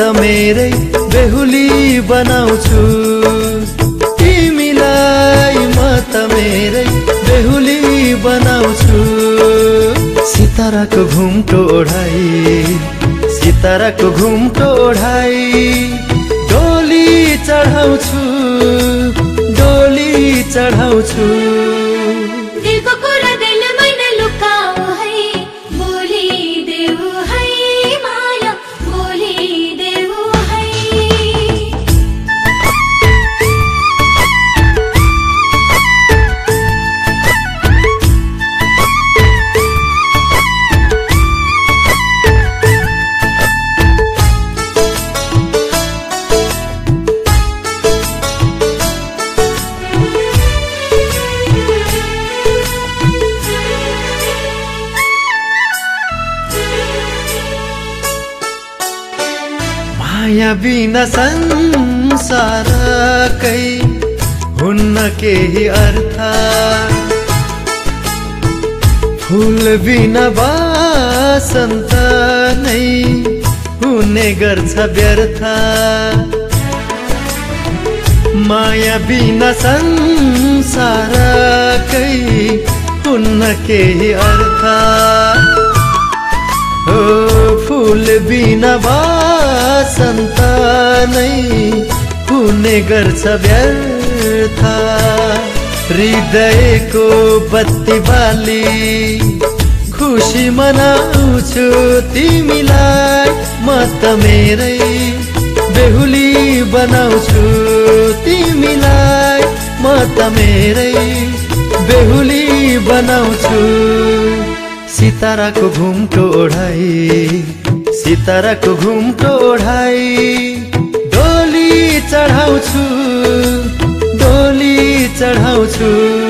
त मेरै बेहुली बनाउँछु। तिमीलाई म त मेरै बेहुली बनाउँछु। सिताराको घुम्टो ओढाई सिताराको घुम्टो ओढाई डोली चढाउँछु डोली चढाउँछु। माया बिना संसारकै हुन्न केही अर्थ। फुल बिना बसन्त नै हुने गर्छ व्यर्थ। माया बिना संसारकै हुन्न केही अर्थ। हो फुल बिना बसन्त नै हुने गर्छ व्यर्थ हृदयको बत्ती बाली खुसी मनाउँछु तिमीलाई। म त मेरै बेहुली बनाउँछु तिमीलाई। म त मेरै बेहुली बनाउँछु। सिताराको घुम्टो ओढाई सिताराको घुम्टो ओढाई डोली चढाउँछु डोली चढाउँछु।